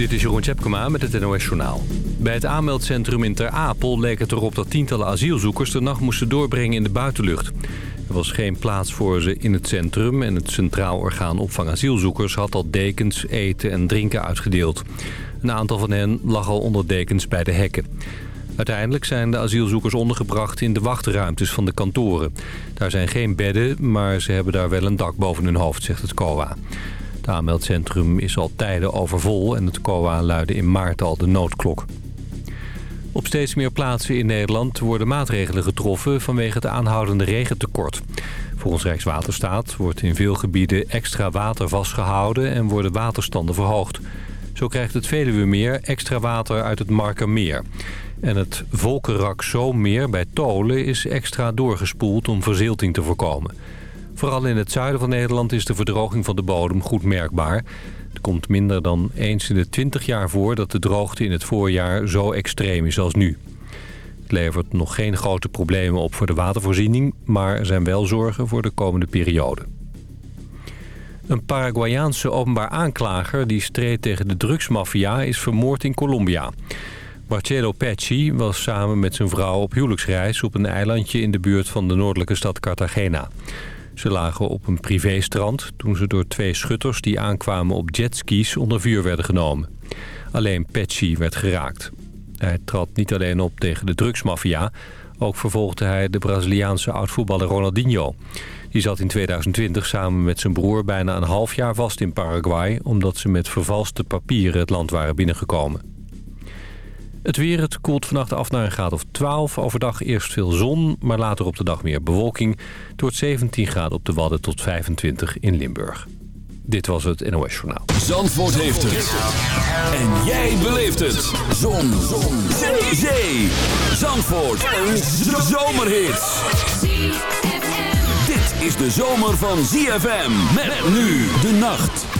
Dit is Jeroen Tjepkema met het NOS Journaal. Bij het aanmeldcentrum in Ter Apel leek het erop dat tientallen asielzoekers de nacht moesten doorbrengen in de buitenlucht. Er was geen plaats voor ze in het centrum en het Centraal Orgaan Opvang Asielzoekers had al dekens, eten en drinken uitgedeeld. Een aantal van hen lag al onder dekens bij de hekken. Uiteindelijk zijn de asielzoekers ondergebracht in de wachtruimtes van de kantoren. Daar zijn geen bedden, maar ze hebben daar wel een dak boven hun hoofd, zegt het COA. Het aanmeldcentrum is al tijden overvol en het COA luidde in maart al de noodklok. Op steeds meer plaatsen in Nederland worden maatregelen getroffen vanwege het aanhoudende regentekort. Volgens Rijkswaterstaat wordt in veel gebieden extra water vastgehouden en worden waterstanden verhoogd. Zo krijgt het Veluwemeer extra water uit het Markermeer. En het Volkerak Zoommeer bij Tolen is extra doorgespoeld om verzilting te voorkomen. Vooral in het zuiden van Nederland is de verdroging van de bodem goed merkbaar. Het komt minder dan eens in de 20 jaar voor dat de droogte in het voorjaar zo extreem is als nu. Het levert nog geen grote problemen op voor de watervoorziening... maar er zijn wel zorgen voor de komende periode. Een Paraguayaanse openbaar aanklager die streed tegen de drugsmafia is vermoord in Colombia. Marcelo Pecci was samen met zijn vrouw op huwelijksreis op een eilandje in de buurt van de noordelijke stad Cartagena. Ze lagen op een privéstrand toen ze door twee schutters die aankwamen op jetskis onder vuur werden genomen. Alleen Pecci werd geraakt. Hij trad niet alleen op tegen de drugsmafia, ook vervolgde hij de Braziliaanse oud-voetballer Ronaldinho. Die zat in 2020 samen met zijn broer bijna een half jaar vast in Paraguay... omdat ze met vervalste papieren het land waren binnengekomen. Het weer, het koelt vannacht af naar een graad of 12. Overdag eerst veel zon, maar later op de dag meer bewolking. Wordt 17 graden op de Wadden tot 25 in Limburg. Dit was het NOS Journaal. Zandvoort heeft het. En jij beleeft het. Zon. zon. Zee. Zee. Zandvoort. Een zomerhit. Dit is de zomer van ZFM. Met nu de nacht.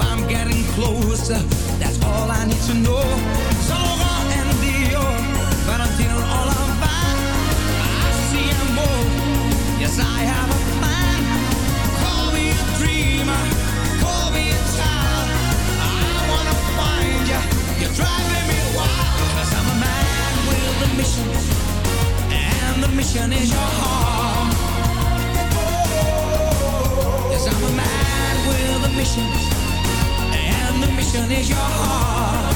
I'm getting closer. That's all I need to know. Zalora and Valentino. I. Yes, I have a plan. Call me a dreamer. Call me a child. I wanna find you. You're driving me I'm a man with a mission. And the mission is your heart. Yes, I'm a man with a mission is your heart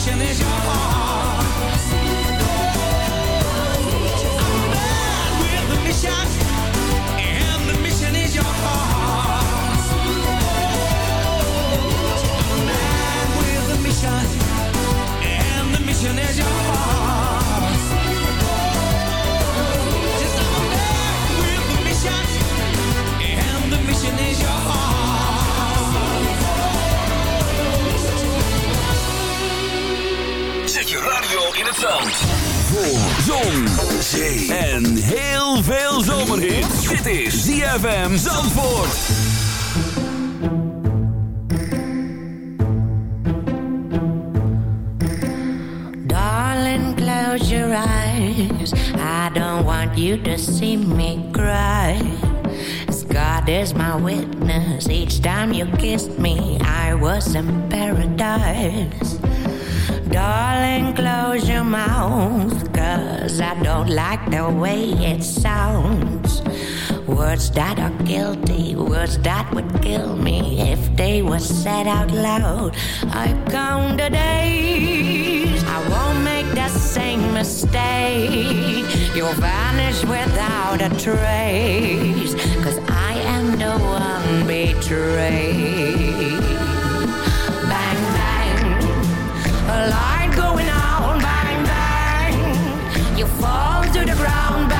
question is yours. is ZFM Zandvoort. close your eyes. I don't want you to see me cry. God is my witness Each time you kissed me I was in paradise. Darling, close your mouth Cause I don't like the way it sounds. Words that are guilty, words that would kill me if they were said out loud. I count the days, I won't make the same mistake. You'll vanish without a trace, cause I am the one betrayed. Bang, bang, a light going on, bang, bang. You fall to the ground, bang.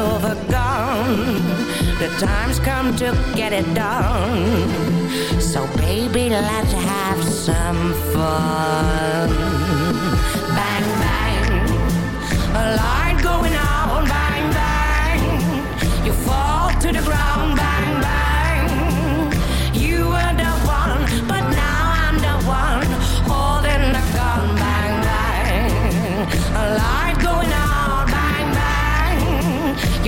silver gun. The time's come to get it done. So, baby, let's have some fun. Bang, bang, a light going on, bang, bang. You fall to the ground, bang, bang.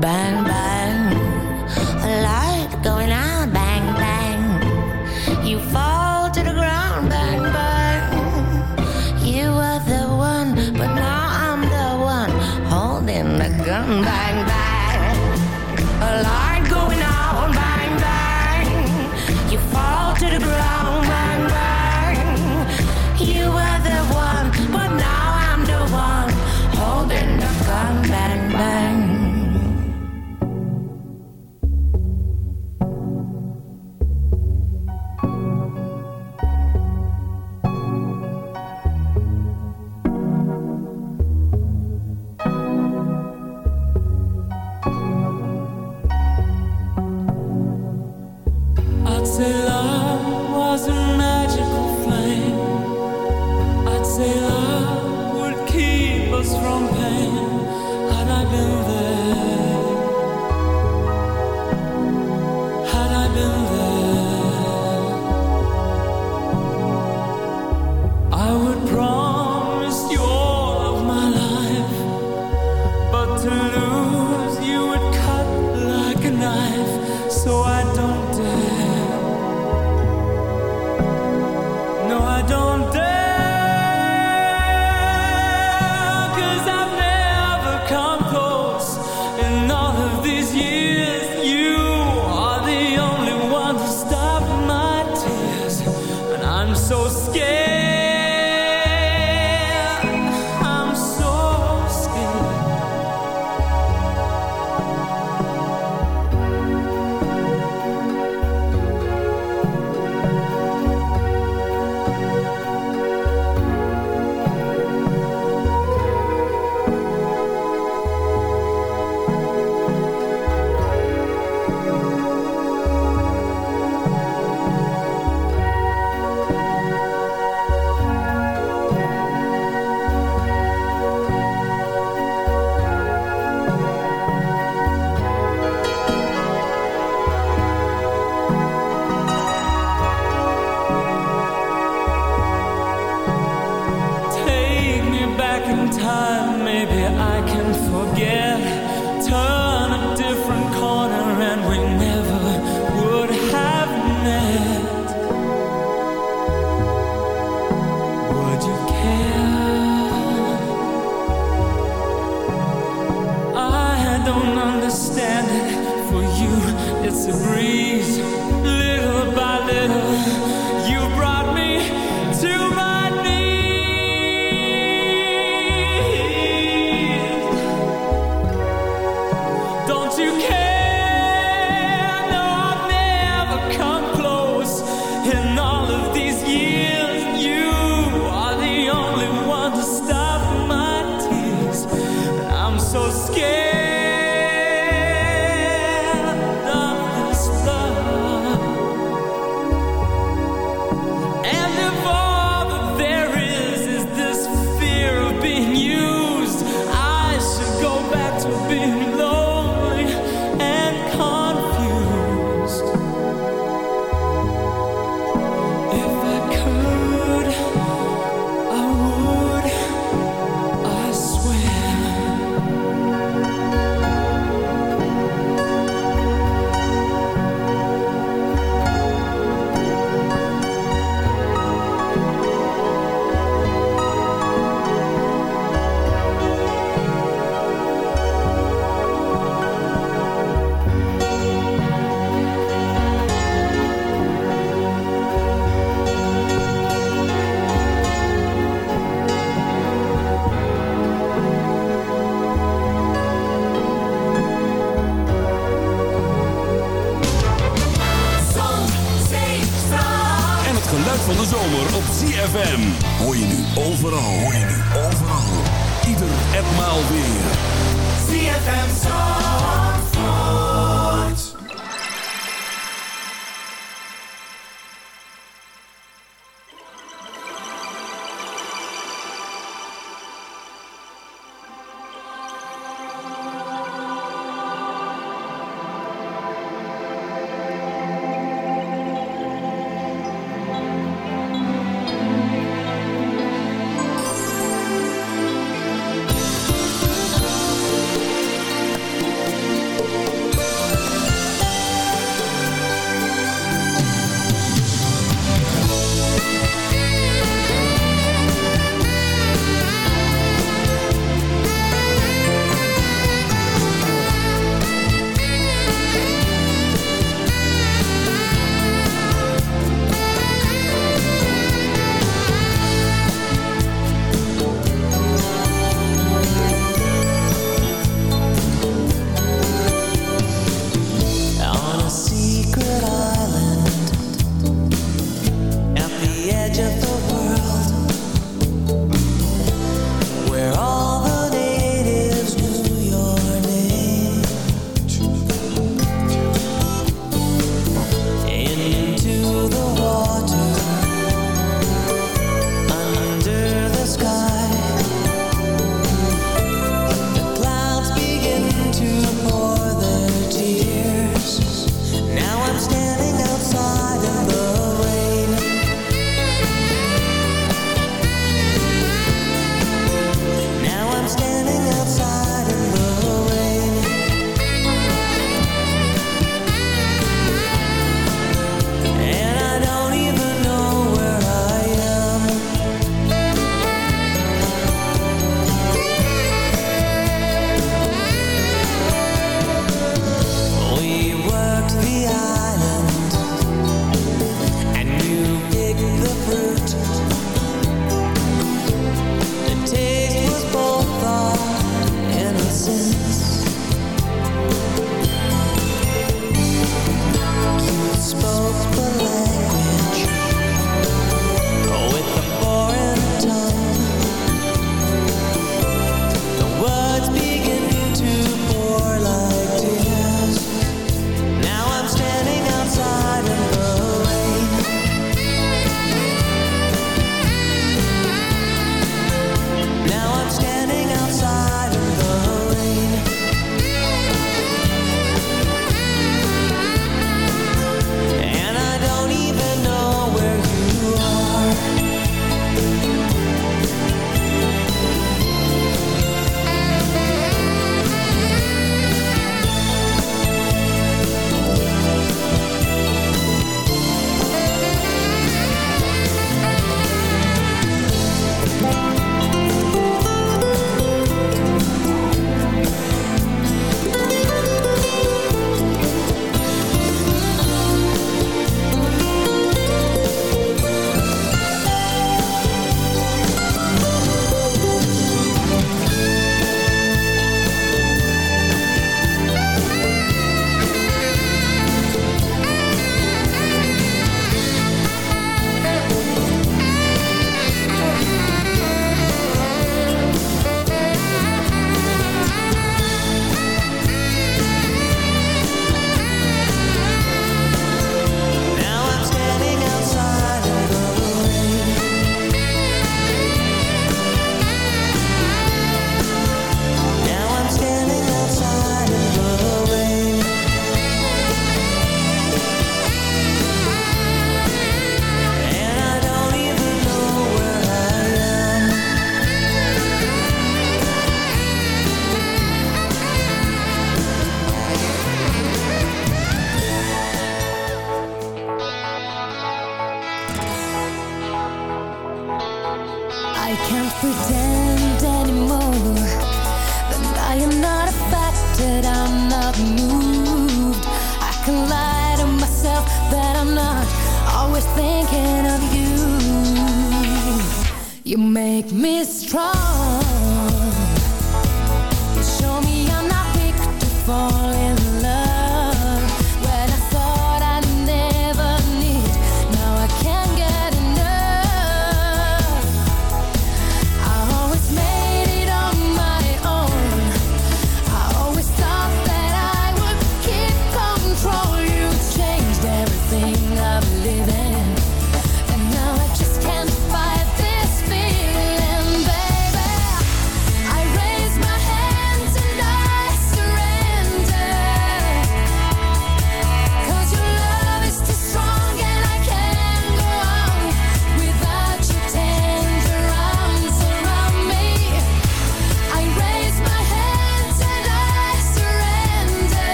Bang, bang. It's a breeze.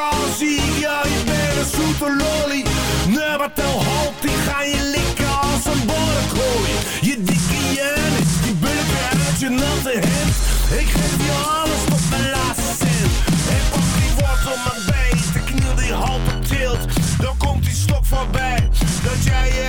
Carl zie jou je bent een zoete lolly. Nummertel halt, die ga je likken als een borrekooi. Je dikke Janis, die bulk uit je natte hemd. Ik geef je alles tot mijn laatste cent. En pak die wortel mijn bij, de kniel die halt op tilt. Dan komt die stok voorbij, dat jij je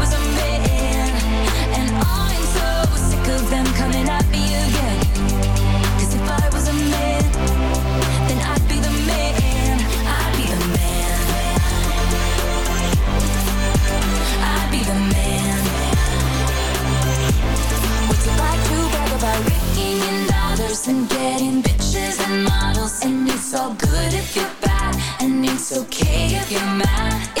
them coming if I was a man, then I'd be the man. I'd be the man. I'd be the man. What's it like to brag about and getting bitches and models? And it's all good if you're bad, and it's okay if you're mad.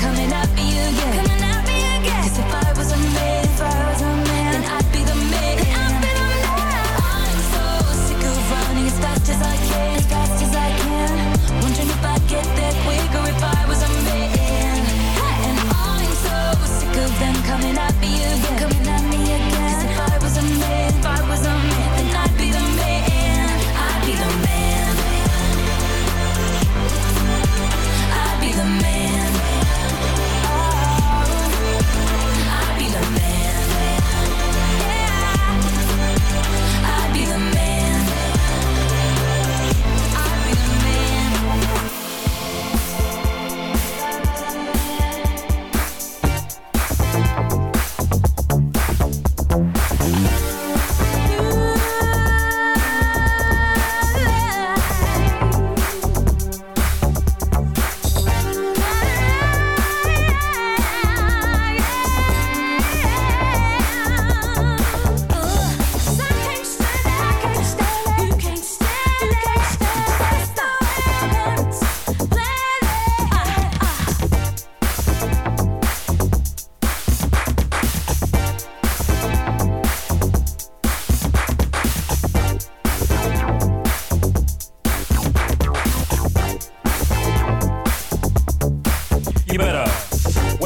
me again,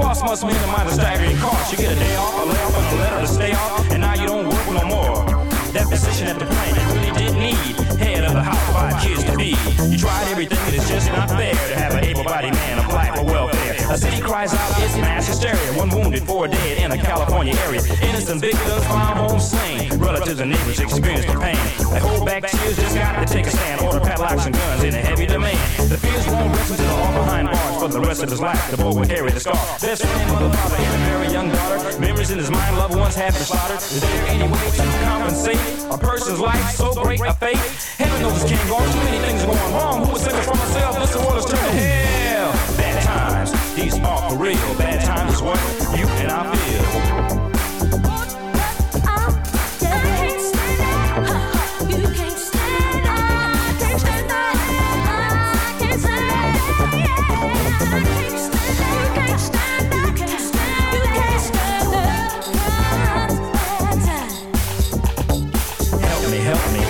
Boss must minimize the staggering cost. You get a day off, a layoff, and a letter to stay off. And now you don't work no more. That position at the plant you really did need. The house, five kids to be. You tried everything, and it's just not fair to have an able-bodied man apply for welfare. A city cries out, it's mass hysteria. One wounded, four dead in a California area. Innocent victims found home slain. Relatives and neighbors experience the pain. They hold back tears, just got to take a stand. Order padlocks and guns in a heavy demand. The fears won't rest until all behind bars. For the rest of his life, the boy will carry the scar. Best friend, mother, father, and a very young daughter. Memories in his mind, loved ones have been slaughtered. Is there any way to compensate a person's life so great a fate? Heaven knows this can't go on. Too many things are going wrong. Who save us from ourselves? This world is turning hell. Bad times, these are for real. Bad times is what you and I feel. I I help me,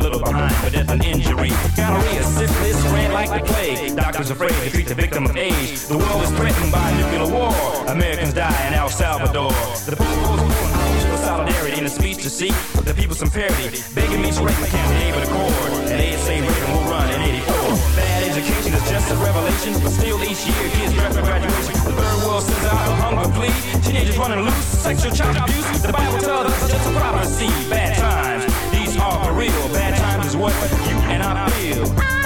little behind for death and injury. Gonorrhea, syphilis, spread like the plague. Doctors afraid to treat the victim of age. The world is threatened by nuclear war. Americans die in El Salvador. The people's for solidarity in a speech to seek the people some parity. Begging me to write my campaign with a cord. And ASA Reagan will run in 84. Bad education is just a revelation, but still each year kids draft for graduation. The third world sends out a hunger plea. Teenagers running loose, sexual child abuse. The Bible tells us it's just a prophecy. Bad times, are real. Bad times is what you and I feel.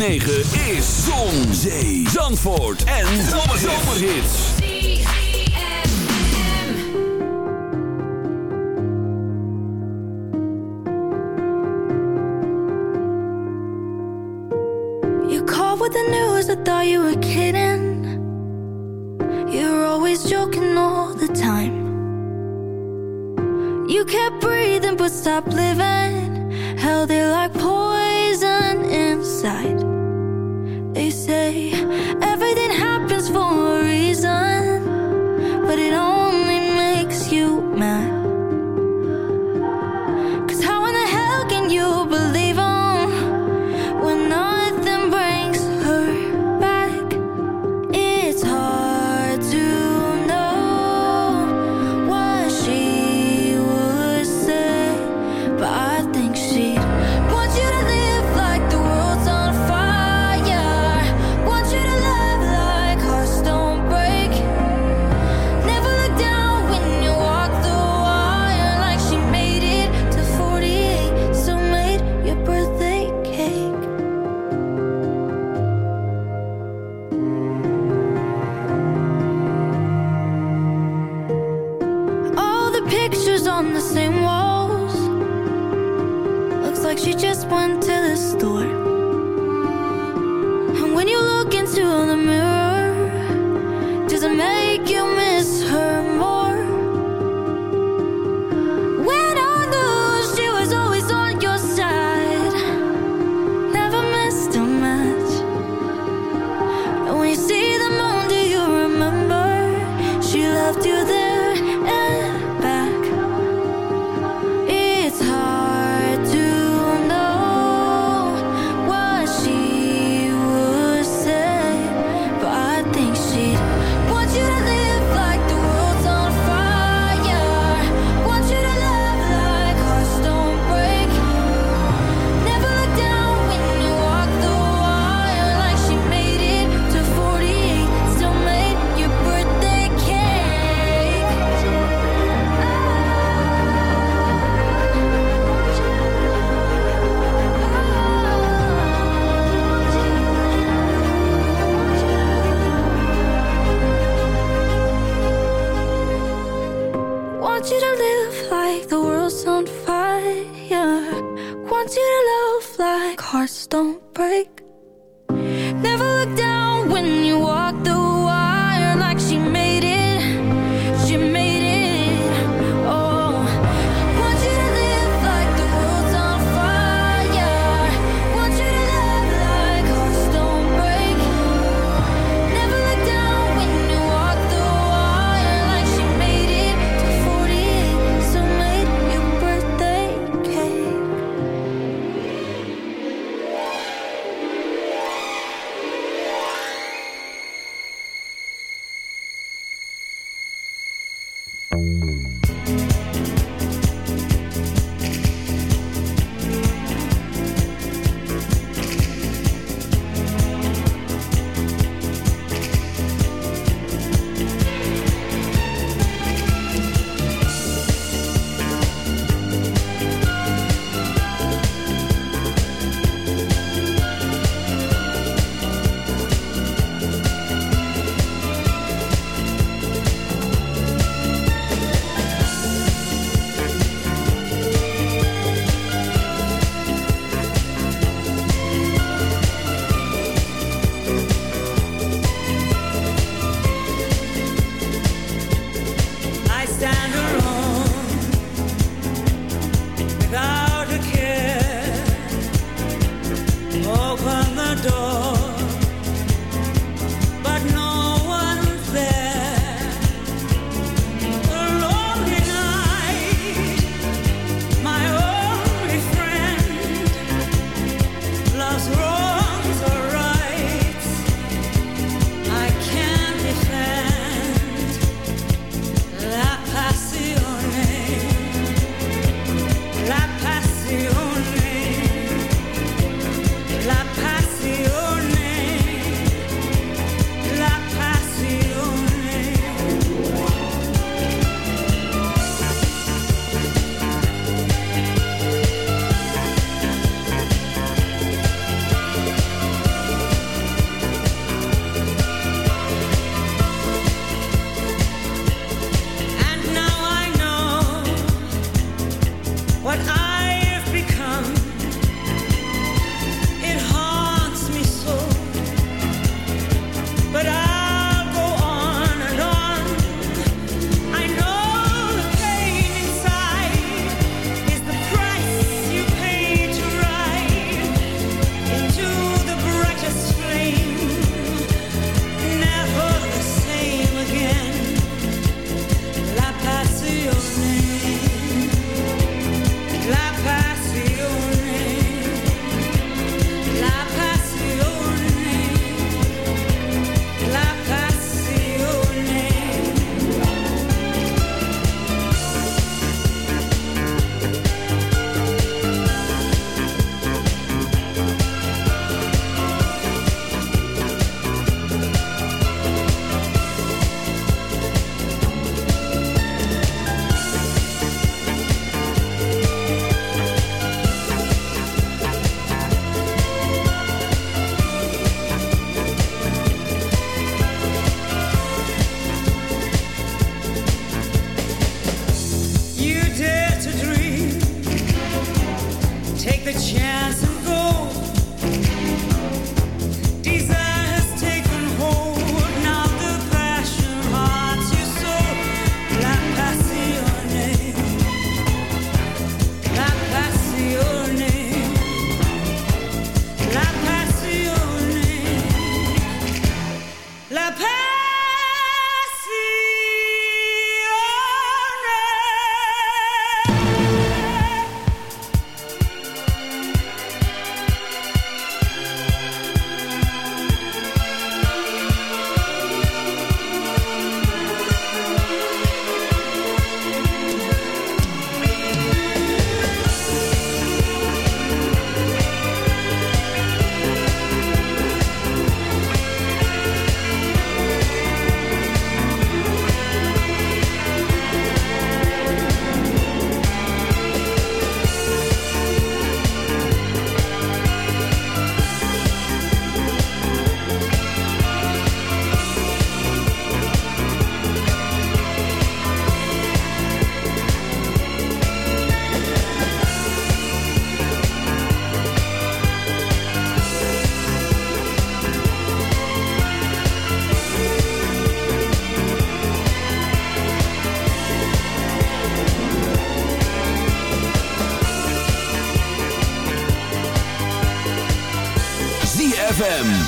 106.9 is Zon, Zee, Zandvoort en Zomerhits. You called with the news, I thought you were kidding. You're always joking all the time. You kept breathing but stopped living. Held it like poison but it only makes you mad.